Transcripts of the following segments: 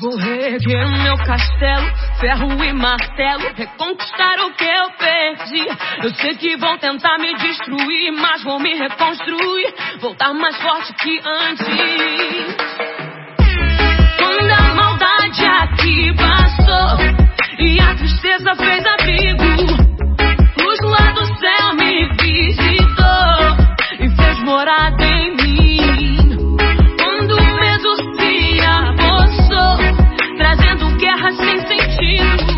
Vou reerguer meu castelo, ferro e martelo, reconquistar o que eu perdi. Eu sei que vão tentar me destruir, mas vou me reconstruir, voltar mais forte que antes. Fez abrigo, luz lá do céu me visitou e fez morada em mim. Quando o medo se apossou, trazendo guerra sem sentido,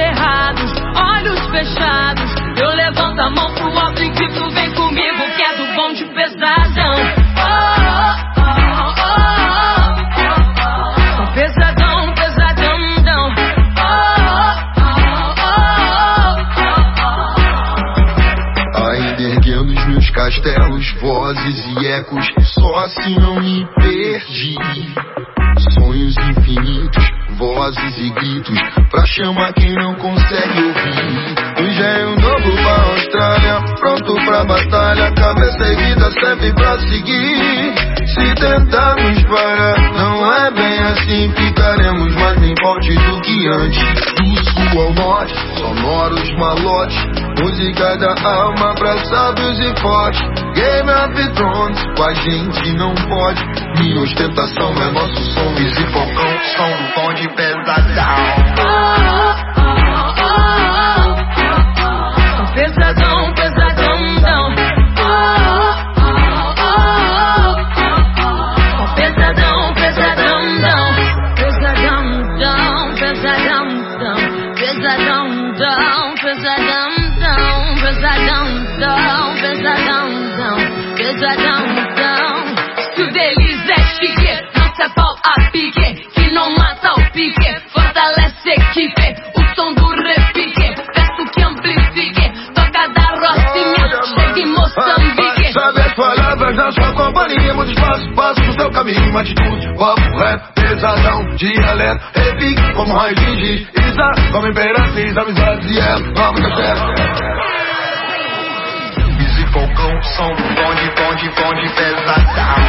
cerrados, olhos fechados. Eu levanto a mão pro alto e grito: Vem comigo, que é do bom de pesadão. Oh, oh, oh, oh, oh. Pesadão, pesadão, dão. Oh, oh, oh, oh, oh. Ainda erguendo os meus castelos, vozes e ecos, só assim não me perdi. Sonhos infinitos, vozes e gritos, pra chamar quem não consegue ouvir. Pra batalha, cabeça erguida serve pra seguir. Se tentarmos parar, não é bem assim, ficaremos mais bem fortes do que antes. Do sul ao norte, sonoros malotes, música da alma pra sábios e fortes. Game of Thrones, com a gente não pode. Minha ostentação é nosso som, e Falcão, som do tom de pesadão. Dão, pesadão, dão. Pesadão, dão, pesadão, dão. Pesadão, dão. Se o deles é chique, não se pau a pique. Que não mata o pique, uma atitude, papo rap, pesadão, dialeto, repique, como raio de Isa, como imperatriz, amizades e ela, vamos da festa. Easy Falcão, do bonde, bonde, bonde, pesadão.